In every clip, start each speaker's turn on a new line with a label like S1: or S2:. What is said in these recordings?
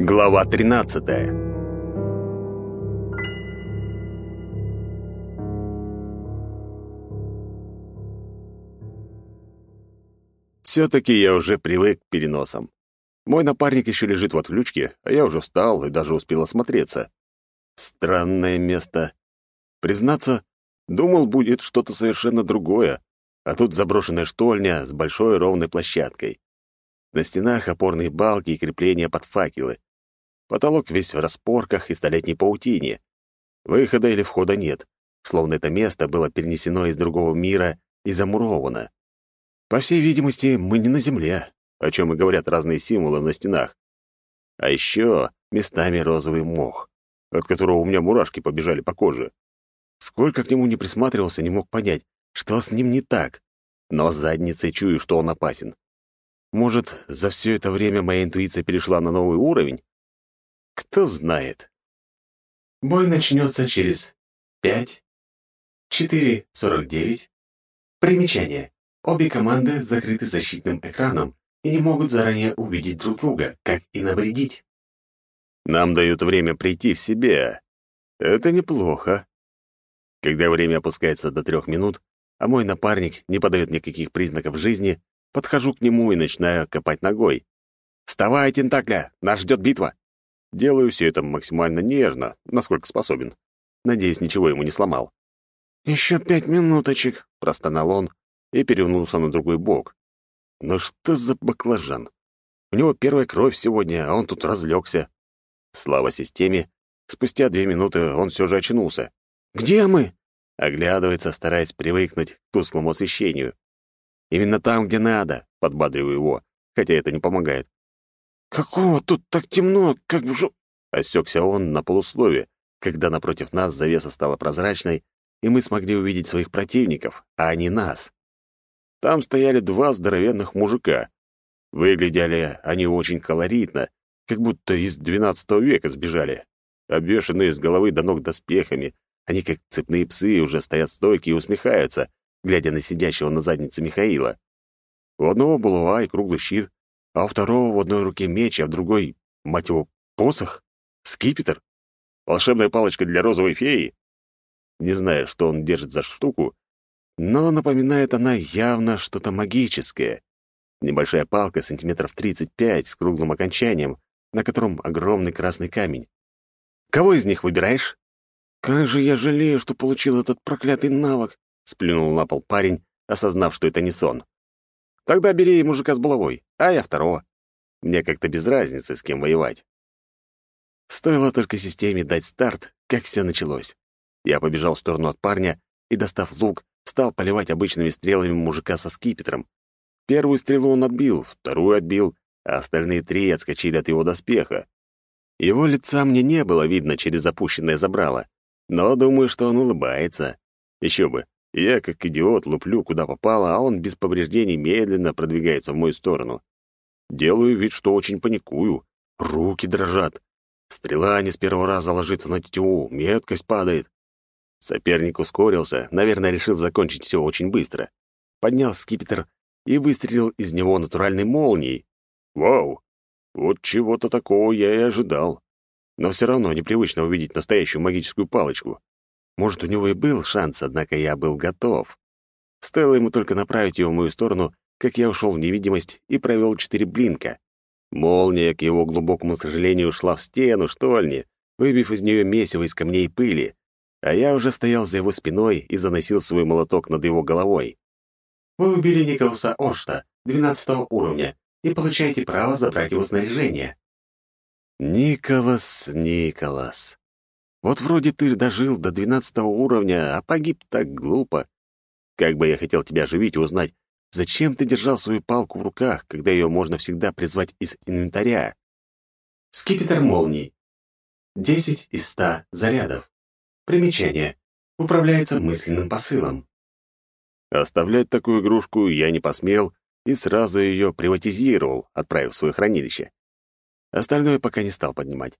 S1: Глава 13 Все-таки я уже привык к переносам. Мой напарник еще лежит в отключке, а я уже встал и даже успел осмотреться. Странное место. Признаться, думал, будет что-то совершенно другое, а тут заброшенная штольня с большой ровной площадкой. На стенах опорные балки и крепления под факелы. Потолок весь в распорках и столетней паутине. Выхода или входа нет, словно это место было перенесено из другого мира и замуровано. По всей видимости, мы не на Земле, о чем и говорят разные символы на стенах. А еще местами розовый мох, от которого у меня мурашки побежали по коже. Сколько к нему не присматривался, не мог понять, что с ним не так. Но задницей чую, что он опасен. Может, за все это время моя интуиция перешла на новый уровень? Кто знает.
S2: Бой начнется через пять, четыре, сорок девять. Примечание. Обе команды закрыты защитным экраном и не могут заранее увидеть друг друга, как и навредить.
S1: Нам дают время прийти в себя. Это неплохо. Когда время опускается до трех минут, а мой напарник не подает никаких признаков жизни, подхожу к нему и начинаю копать ногой. «Вставай, Тентакля! Нас ждет битва!» Делаю все это максимально нежно, насколько способен. Надеюсь, ничего ему не сломал.
S2: «Еще пять минуточек», — простонал он и перевернулся на другой бок.
S1: «Ну что за баклажан? У него первая кровь сегодня, а он тут разлегся. Слава системе, спустя две минуты он все же очнулся.
S2: «Где мы?»
S1: Оглядывается, стараясь привыкнуть к тусклому освещению. «Именно там, где надо», — подбадриваю его, хотя это не помогает.
S2: «Какого тут так темно, как в жу...»
S1: Осекся он на полуслове, когда напротив нас завеса стала прозрачной, и мы смогли увидеть своих противников, а не нас. Там стояли два здоровенных мужика. Выглядели они очень колоритно, как будто из XII века сбежали. Обвешанные с головы до ног доспехами, они, как цепные псы, уже стоят стойки и усмехаются, глядя на сидящего на заднице Михаила. У одного булава и круглый щит, а у второго в одной руке меч, а в другой, мать его, посох, скипетр, волшебная палочка для розовой феи. Не знаю, что он держит за штуку, но напоминает она явно что-то магическое. Небольшая палка сантиметров 35 с круглым окончанием, на котором огромный красный камень. «Кого из них выбираешь?»
S2: «Как же я жалею, что получил этот проклятый навык!» — сплюнул на пол парень, осознав, что это не сон.
S1: «Тогда бери мужика с булавой, а я второго. Мне как-то без разницы, с кем воевать». Стоило только системе дать старт, как все началось. Я побежал в сторону от парня и, достав лук, стал поливать обычными стрелами мужика со скипетром. Первую стрелу он отбил, вторую отбил, а остальные три отскочили от его доспеха. Его лица мне не было видно через запущенное забрало, но думаю, что он улыбается. Еще бы, я, как идиот, луплю куда попало, а он без повреждений медленно продвигается в мою сторону. Делаю вид, что очень паникую. Руки дрожат. Стрела не с первого раза ложится на тетиву, меткость падает. Соперник ускорился, наверное, решил закончить все очень быстро. Поднял скипетр и выстрелил из него натуральной молнией. Вау! Вот чего-то такого я и ожидал. Но все равно непривычно увидеть настоящую магическую палочку. Может, у него и был шанс, однако я был готов. Стоило ему только направить ее в мою сторону, как я ушел в невидимость и провел четыре блинка. Молния, к его глубокому сожалению, ушла в стену штольни, выбив из нее месиво из камней и пыли а я уже стоял за его спиной и заносил свой молоток над его головой.
S2: «Вы убили Николаса Ошта, 12 уровня, и получаете право забрать его снаряжение».
S1: «Николас, Николас. Вот вроде ты дожил до 12 уровня, а погиб так глупо. Как бы я хотел тебя оживить и узнать, зачем ты держал свою палку в руках, когда ее можно всегда призвать из инвентаря?»
S2: «Скипетр молний. 10 из 100 зарядов. Примечание. Управляется мысленным посылом.
S1: Оставлять такую игрушку я не посмел и сразу ее приватизировал, отправив в свое хранилище. Остальное пока не стал поднимать.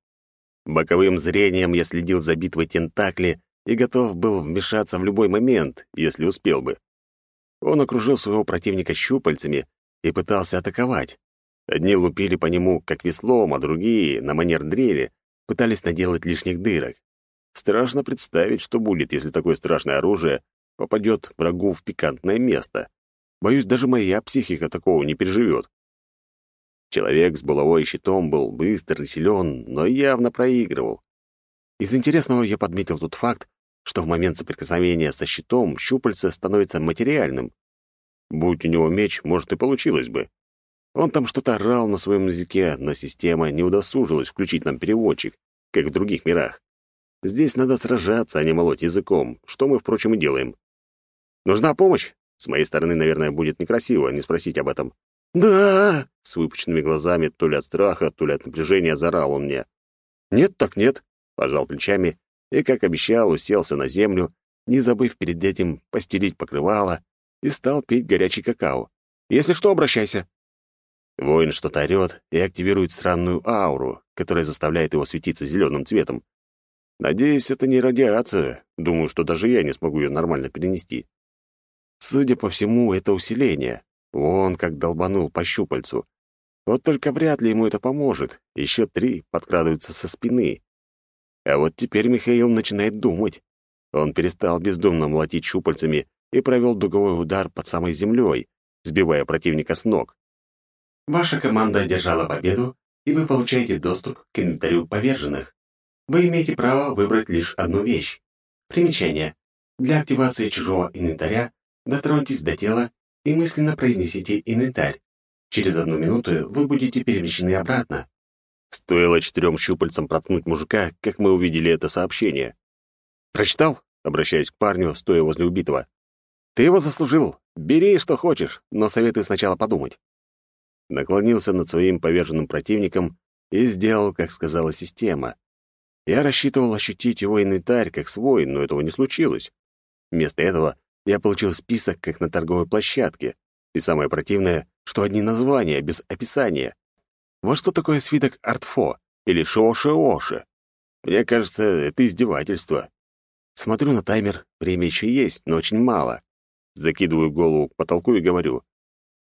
S1: Боковым зрением я следил за битвой Тентакли и готов был вмешаться в любой момент, если успел бы. Он окружил своего противника щупальцами и пытался атаковать. Одни лупили по нему, как веслом, а другие, на манер дрели, пытались наделать лишних дырок. Страшно представить, что будет, если такое страшное оружие попадет врагу в пикантное место. Боюсь, даже моя психика такого не переживет. Человек с булавой щитом был быстр и силен, но явно проигрывал. Из интересного я подметил тот факт, что в момент соприкосновения со щитом щупальце становится материальным. Будь у него меч, может, и получилось бы. Он там что-то орал на своем языке, но система не удосужилась включить нам переводчик, как в других мирах. Здесь надо сражаться, а не молоть языком, что мы, впрочем, и делаем. Нужна помощь? С моей стороны, наверное, будет некрасиво не спросить об этом. «Да!» — с выпученными глазами, то ли от страха, то ли от напряжения, зарал он мне. «Нет, так нет», — пожал плечами и, как обещал, уселся на землю, не забыв перед этим постелить покрывало, и стал пить горячий какао. «Если что, обращайся». Воин что-то орёт и активирует странную ауру, которая заставляет его светиться зеленым цветом. Надеюсь, это не радиация. Думаю, что даже я не смогу ее нормально перенести. Судя по всему, это усиление. Вон как долбанул по щупальцу. Вот только вряд ли ему это поможет. Еще три подкрадываются со спины. А вот теперь Михаил начинает думать. Он перестал бездумно молотить щупальцами и провел дуговой удар под самой землей, сбивая противника с ног.
S2: Ваша команда одержала победу, и вы получаете доступ к инвентарю поверженных. Вы имеете право выбрать лишь одну вещь. Примечание. Для активации чужого инвентаря дотроньтесь до тела и мысленно произнесите инвентарь. Через одну минуту вы будете перемещены обратно.
S1: Стоило четырем щупальцам проткнуть мужика, как мы увидели это сообщение. «Прочитал?» — обращаясь к парню, стоя возле убитого. «Ты его заслужил. Бери, что хочешь, но советую сначала подумать». Наклонился над своим поверженным противником и сделал, как сказала система. Я рассчитывал ощутить его инвентарь как свой, но этого не случилось. Вместо этого я получил список, как на торговой площадке. И самое противное, что одни названия, без описания. Вот что такое свиток артфо или шоши-оши. Мне кажется, это издевательство. Смотрю на таймер, время еще есть, но очень мало. Закидываю голову к потолку и говорю.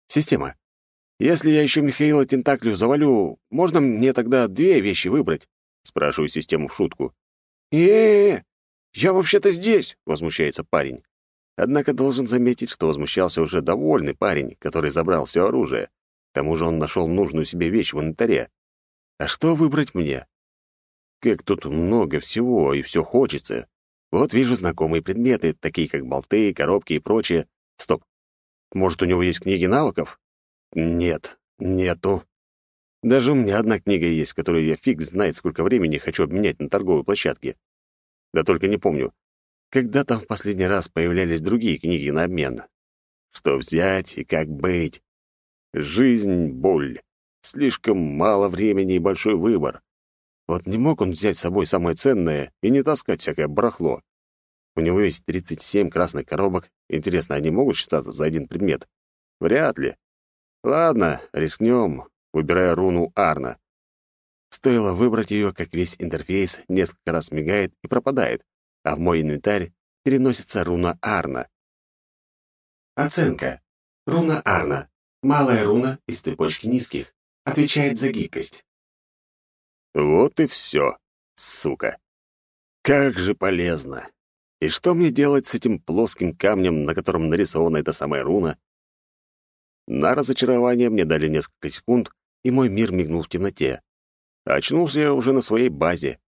S1: «Система, если я еще Михаила Тентаклю завалю, можно мне тогда две вещи выбрать?» Спрашиваю систему в шутку. «Э-э-э, я вообще-то здесь!» — возмущается парень. Однако должен заметить, что возмущался уже довольный парень, который забрал все оружие. К тому же он нашел нужную себе вещь в инвентаре. А что выбрать мне? Как тут много всего, и все хочется. Вот вижу знакомые предметы, такие как болты, коробки и прочее. Стоп. Может, у него есть книги навыков? Нет, нету. Даже у меня одна книга есть, которую я фиг знает, сколько времени хочу обменять на торговой площадке. Да только не помню, когда там в последний раз появлялись другие книги на обмен? Что взять и как быть? Жизнь — боль. Слишком мало времени и большой выбор. Вот не мог он взять с собой самое ценное и не таскать всякое барахло. У него есть 37 красных коробок. Интересно, они могут считаться за один предмет? Вряд ли. Ладно, рискнем, выбирая руну Арна. Стоило выбрать ее, как весь интерфейс несколько раз мигает и пропадает а в мой инвентарь переносится руна Арна.
S2: Оценка. Руна Арна. Малая руна из цепочки низких. Отвечает за гибкость.
S1: Вот и все, сука. Как же полезно. И что мне делать с этим плоским камнем, на котором нарисована эта самая руна? На разочарование мне дали несколько секунд, и мой мир мигнул в темноте. Очнулся я уже на своей базе.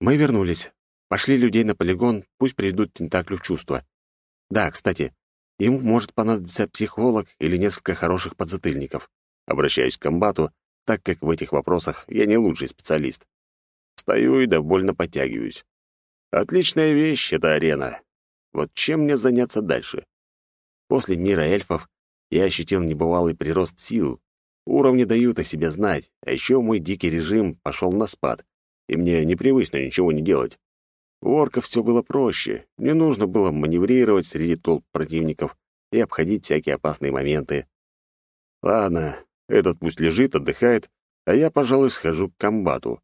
S1: Мы вернулись. Пошли людей на полигон, пусть приведут тентаклю в чувство. Да, кстати, ему может понадобиться психолог или несколько хороших подзатыльников. Обращаюсь к комбату, так как в этих вопросах я не лучший специалист. Стою и довольно подтягиваюсь. Отличная вещь — эта арена. Вот чем мне заняться дальше? После мира эльфов я ощутил небывалый прирост сил. Уровни дают о себе знать, а еще мой дикий режим пошел на спад, и мне непривычно ничего не делать. У орков все было проще. Не нужно было маневрировать среди толп противников и обходить всякие опасные моменты. Ладно, этот пусть лежит, отдыхает, а я, пожалуй, схожу к комбату.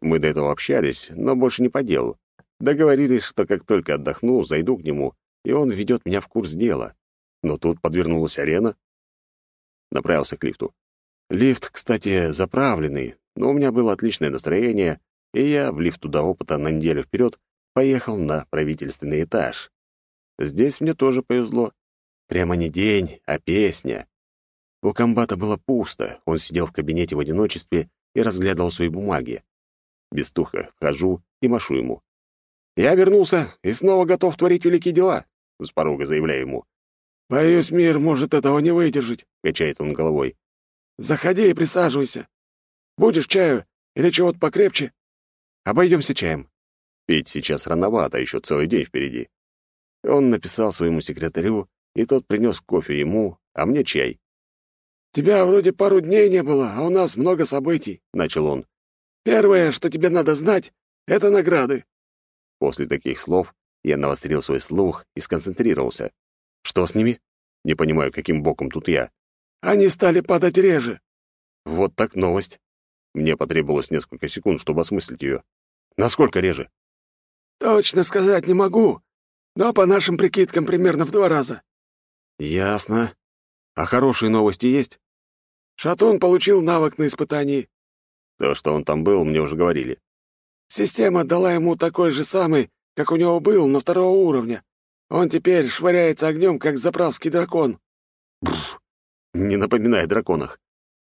S1: Мы до этого общались, но больше не по делу. Договорились, что как только отдохну, зайду к нему, и он введет меня в курс дела. Но тут подвернулась арена. Направился к лифту. Лифт, кстати, заправленный, но у меня было отличное настроение, и я, влив туда опыта на неделю вперед, поехал на правительственный этаж. Здесь мне тоже повезло. Прямо не день, а песня. У комбата было пусто, он сидел в кабинете в одиночестве и разглядывал свои бумаги. Бестуха, вхожу и машу ему. «Я вернулся и снова готов творить великие дела», — с порога заявляю ему.
S3: «Боюсь, мир может этого не выдержать», —
S1: качает он головой.
S3: «Заходи и присаживайся. Будешь чаю или чего-то покрепче?»
S1: «Обойдемся чаем. Пить сейчас рановато, еще целый день впереди». Он написал своему секретарю, и тот принес кофе ему, а мне чай.
S3: «Тебя вроде пару дней не было, а у нас много событий», — начал он. «Первое, что тебе надо знать, — это награды».
S1: После таких слов я навострил свой слух и сконцентрировался. Что с ними? Не понимаю, каким боком тут я.
S3: Они стали падать реже.
S1: Вот так новость. Мне потребовалось несколько секунд, чтобы осмыслить ее. Насколько реже?
S3: Точно сказать не могу, но по нашим прикидкам примерно в два раза.
S1: Ясно. А хорошие новости есть?
S3: Шатун получил навык на испытании.
S1: То, что он там был, мне уже говорили.
S3: Система дала ему такой же самый, как у него был, на второго уровня. Он теперь швыряется огнем, как заправский дракон.
S1: Бррр, не напоминай о драконах.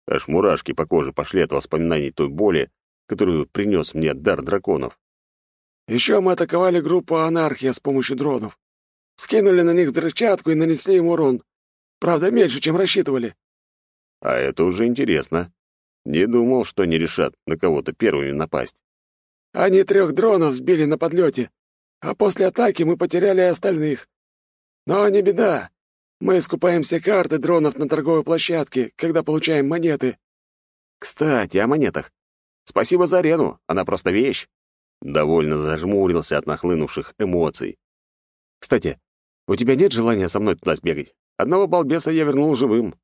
S1: Аж мурашки по коже пошли от воспоминаний той боли, которую принес мне дар драконов.
S3: Еще мы атаковали группу анархия с помощью дронов. Скинули на них взрывчатку и нанесли им урон. Правда, меньше, чем рассчитывали.
S1: А это уже интересно. Не думал, что они решат на кого-то первыми напасть.
S3: Они трех дронов сбили на подлете, а после атаки мы потеряли остальных. Но не беда. Мы скупаем все карты дронов на торговой площадке, когда получаем монеты.
S1: Кстати, о монетах. Спасибо за арену, она просто вещь. Довольно зажмурился от нахлынувших эмоций. Кстати, у тебя нет желания со мной туда сбегать? Одного балбеса я вернул живым.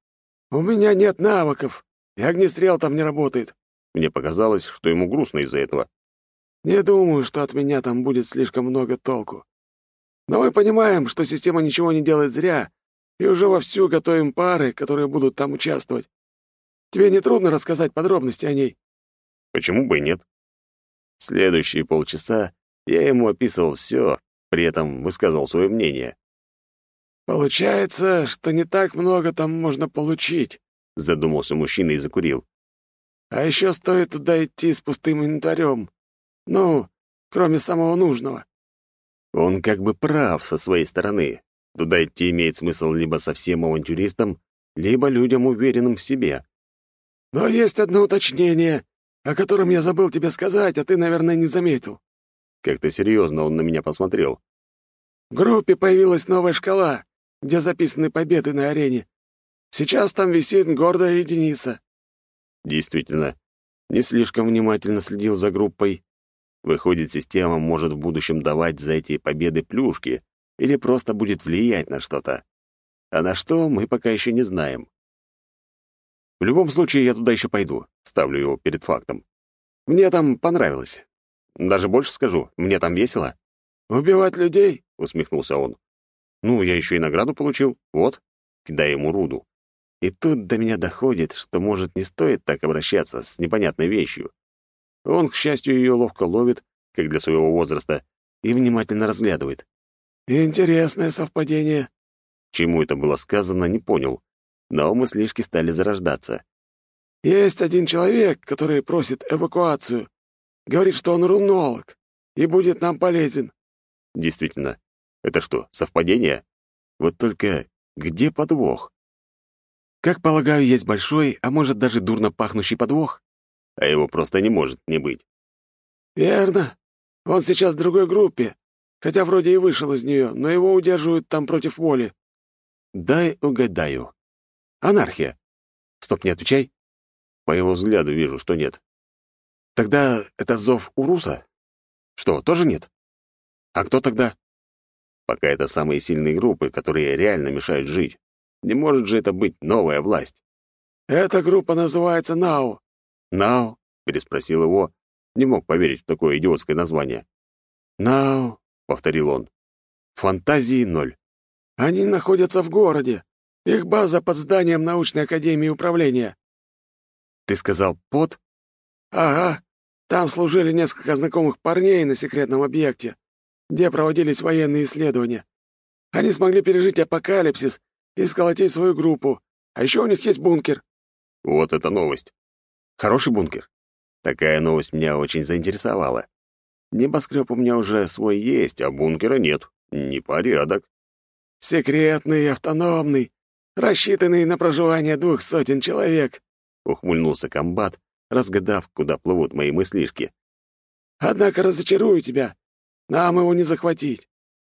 S3: У меня нет навыков, и огнестрел там не работает.
S1: Мне показалось, что ему грустно из-за этого.
S3: Не думаю, что от меня там будет слишком много толку. Но мы понимаем, что система ничего не делает зря, и уже вовсю готовим пары, которые будут там участвовать. Тебе не трудно рассказать подробности о ней?
S1: Почему бы и нет? Следующие полчаса я ему описывал все, при этом высказал свое мнение.
S3: «Получается, что не так много там можно получить», — задумался мужчина и закурил. «А еще стоит туда идти с пустым инвентарем. Ну, кроме самого нужного.
S1: Он как бы прав со своей стороны. Туда идти имеет смысл либо совсем авантюристам, либо людям, уверенным в себе.
S3: Но есть одно уточнение, о котором я забыл тебе сказать, а ты, наверное, не заметил.
S1: Как-то серьезно он на меня посмотрел.
S3: В группе появилась новая шкала, где записаны победы на арене. Сейчас там висит гордая единица.
S1: Действительно, не слишком внимательно следил за группой. Выходит, система может в будущем давать за эти победы плюшки или просто будет влиять на что-то. А на что, мы пока еще не знаем. В любом случае, я туда еще пойду. Ставлю его перед фактом. Мне там понравилось. Даже больше скажу, мне там весело.
S3: «Убивать людей?»
S1: — усмехнулся он. «Ну, я еще и награду получил. Вот». Кидаю ему руду. И тут до меня доходит, что, может, не стоит так обращаться с непонятной вещью. Он, к счастью, ее ловко ловит, как для своего возраста, и внимательно разглядывает.
S3: «Интересное совпадение».
S1: Чему это было сказано, не понял, но мыслишки стали зарождаться.
S3: «Есть один человек, который просит эвакуацию. Говорит, что он рунолог и будет нам полезен».
S1: «Действительно, это что, совпадение? Вот только где подвох? Как полагаю, есть большой, а может даже дурно пахнущий подвох? а его просто не может не быть.
S3: «Верно. Он сейчас в другой группе, хотя вроде и вышел из нее, но его удерживают там против воли».
S1: «Дай угадаю. Анархия. Стоп, не отвечай. По его взгляду вижу, что нет. Тогда это зов Уруса? Что, тоже нет? А кто тогда? Пока это самые сильные группы, которые реально мешают жить. Не может же это быть новая власть.
S3: Эта группа называется НАУ.
S1: «Нау?» — переспросил его. Не мог поверить в такое идиотское название. «Нау», — повторил он. «Фантазии ноль».
S3: «Они находятся в городе. Их база под зданием научной академии управления».
S1: Ты сказал «под»?
S3: Ага. Там служили несколько знакомых парней на секретном объекте, где проводились военные исследования. Они смогли пережить апокалипсис и сколотить свою группу. А еще у них есть бункер.
S1: Вот это новость. Хороший бункер. Такая новость меня очень заинтересовала. Небоскреб у меня уже свой есть, а бункера нет. Непорядок.
S3: Секретный, автономный, рассчитанный на проживание двух сотен человек,
S1: ухмыльнулся комбат, разгадав, куда плывут мои мыслишки.
S3: Однако разочарую тебя. Нам его не захватить.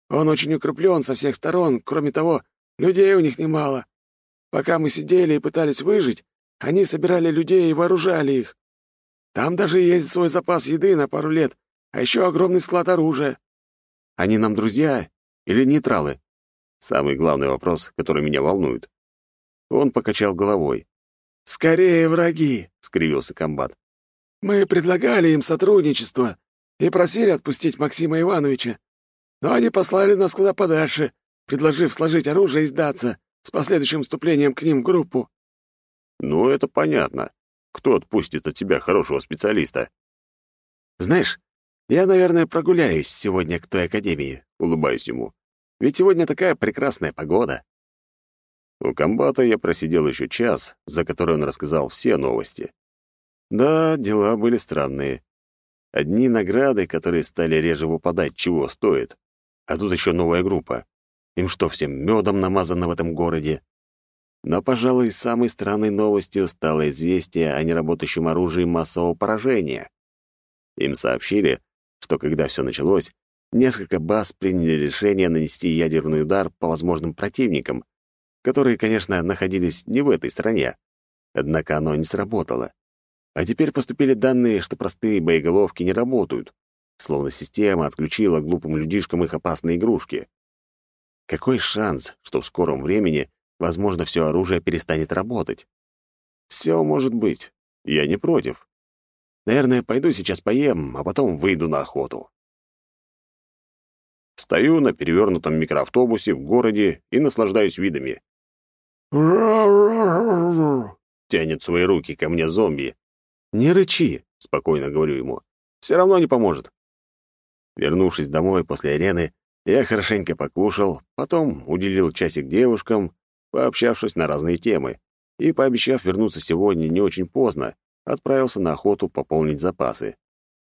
S3: Он очень укреплен со всех сторон, кроме того, людей у них немало. Пока мы сидели и пытались выжить, они собирали людей и вооружали их. Там даже есть свой запас еды на пару лет, а еще огромный склад оружия.
S1: Они нам друзья или нейтралы? Самый главный вопрос, который меня волнует. Он покачал головой.
S3: «Скорее враги», — скривился комбат. «Мы предлагали им сотрудничество и просили отпустить Максима Ивановича, но они послали нас куда подальше, предложив сложить оружие и сдаться с последующим вступлением к ним в группу».
S1: «Ну, это понятно. Кто отпустит от тебя хорошего специалиста?» «Знаешь, я, наверное, прогуляюсь сегодня к той академии», — улыбаюсь ему. «Ведь сегодня такая прекрасная погода». У комбата я просидел еще час, за который он рассказал все новости. Да, дела были странные. Одни награды, которые стали реже выпадать, чего стоят. А тут еще новая группа. Им что, всем медом намазано в этом городе? Но, пожалуй, самой странной новостью стало известие о неработающем оружии массового поражения. Им сообщили, что когда все началось, несколько баз приняли решение нанести ядерный удар по возможным противникам, которые, конечно, находились не в этой стране. Однако оно не сработало. А теперь поступили данные, что простые боеголовки не работают, словно система отключила глупым людишкам их опасные игрушки. Какой шанс, что в скором времени возможно, все оружие перестанет работать. Все может быть. Я не против. Наверное, пойду сейчас поем, а потом выйду на охоту. Стою на перевернутом микроавтобусе в городе и наслаждаюсь видами. Тянет свои руки ко мне зомби. «Не рычи», — спокойно говорю ему. «Все равно не поможет». Вернувшись домой после арены, я хорошенько покушал, потом уделил часик девушкам, пообщавшись на разные темы, и, пообещав вернуться сегодня не очень поздно, отправился на охоту пополнить запасы.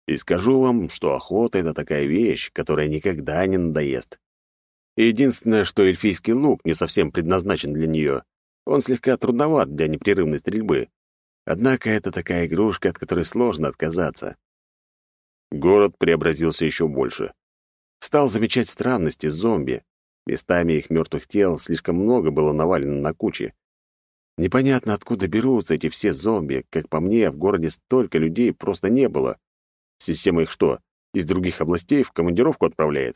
S1: И скажу вам, что охота — это такая вещь, которая никогда не надоест. Единственное, что эльфийский лук не совсем предназначен для нее. Он слегка трудноват для непрерывной стрельбы. Однако это такая игрушка, от которой сложно отказаться. Город преобразился еще больше. Стал замечать странности зомби, Местами их мертвых тел слишком много было навалено на куче. Непонятно, откуда берутся эти все зомби. Как по мне, в городе столько людей просто не было. Система их что, из других областей в командировку отправляет?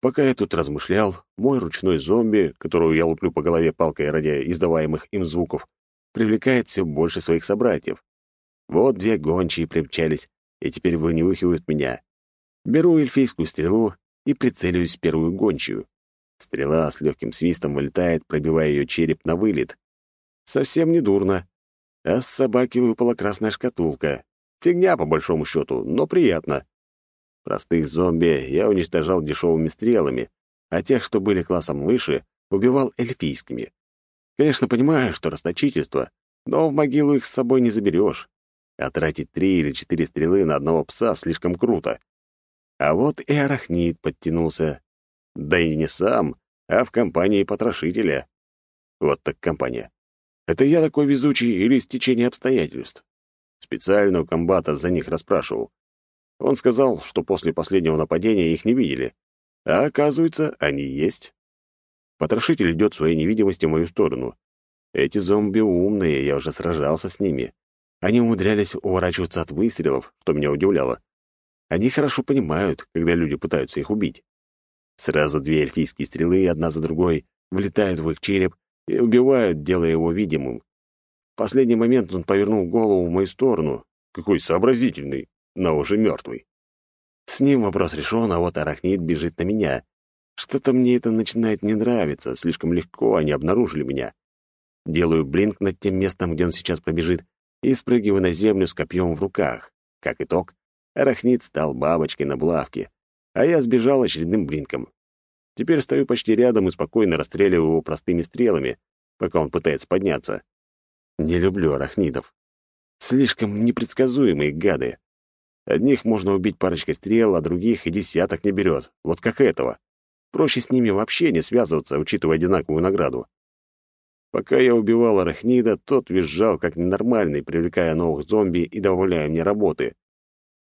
S1: Пока я тут размышлял, мой ручной зомби, которого я луплю по голове палкой ради издаваемых им звуков, привлекает все больше своих собратьев. Вот две гончие примчались, и теперь вынюхивают меня. Беру эльфийскую стрелу и прицеливаюсь в первую гончую. Стрела с легким свистом вылетает, пробивая ее череп на вылет. Совсем не дурно. А с собаки выпала красная шкатулка. Фигня, по большому счету, но приятно. Простых зомби я уничтожал дешевыми стрелами, а тех, что были классом выше, убивал эльфийскими. Конечно, понимаю, что расточительство, но в могилу их с собой не заберешь. А тратить три или четыре стрелы на одного пса слишком круто. А вот и арахнит подтянулся, да и не сам, а в компании потрошителя. Вот так компания. Это я такой везучий или стечение обстоятельств? Специально у комбата за них расспрашивал. Он сказал, что после последнего нападения их не видели. А оказывается, они есть. Потрошитель идет своей невидимости в мою сторону. Эти зомби умные, я уже сражался с ними. Они умудрялись уворачиваться от выстрелов, что меня удивляло. Они хорошо понимают, когда люди пытаются их убить. Сразу две эльфийские стрелы, одна за другой, влетают в их череп и убивают, делая его видимым. В последний момент он повернул голову в мою сторону. Какой сообразительный, но уже мертвый. С ним вопрос решен, а вот арахнит бежит на меня. Что-то мне это начинает не нравиться, слишком легко они обнаружили меня. Делаю блинк над тем местом, где он сейчас пробежит, и спрыгиваю на землю с копьем в руках. Как итог, арахнит стал бабочкой на булавке, а я сбежал очередным блинком. Теперь стою почти рядом и спокойно расстреливаю его простыми стрелами, пока он пытается подняться. Не люблю арахнидов. Слишком непредсказуемые гады. Одних можно убить парочкой стрел, а других и десяток не берет, вот как этого. Проще с ними вообще не связываться, учитывая одинаковую награду. Пока я убивал арахнида, тот визжал как ненормальный, привлекая новых зомби и добавляя мне работы.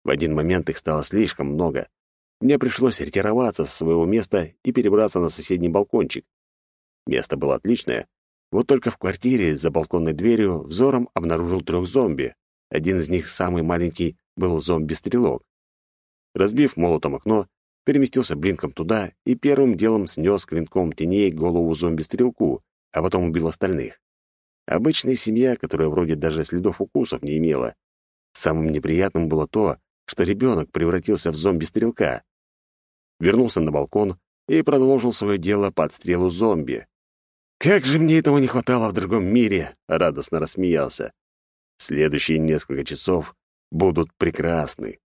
S1: В один момент их стало слишком много. Мне пришлось ретироваться со своего места и перебраться на соседний балкончик. Место было отличное, вот только в квартире за балконной дверью взором обнаружил трех зомби. Один из них, самый маленький, был зомби-стрелок. Разбив молотом окно, переместился блинком туда и первым делом снес клинком теней голову зомби-стрелку, а потом убил остальных. Обычная семья, которая вроде даже следов укусов не имела. Самым неприятным было то, что ребенок превратился в зомби-стрелка. Вернулся на балкон и продолжил свое дело по отстрелу зомби. «Как же мне этого не хватало в другом мире!» — радостно рассмеялся. Следующие несколько часов будут прекрасны.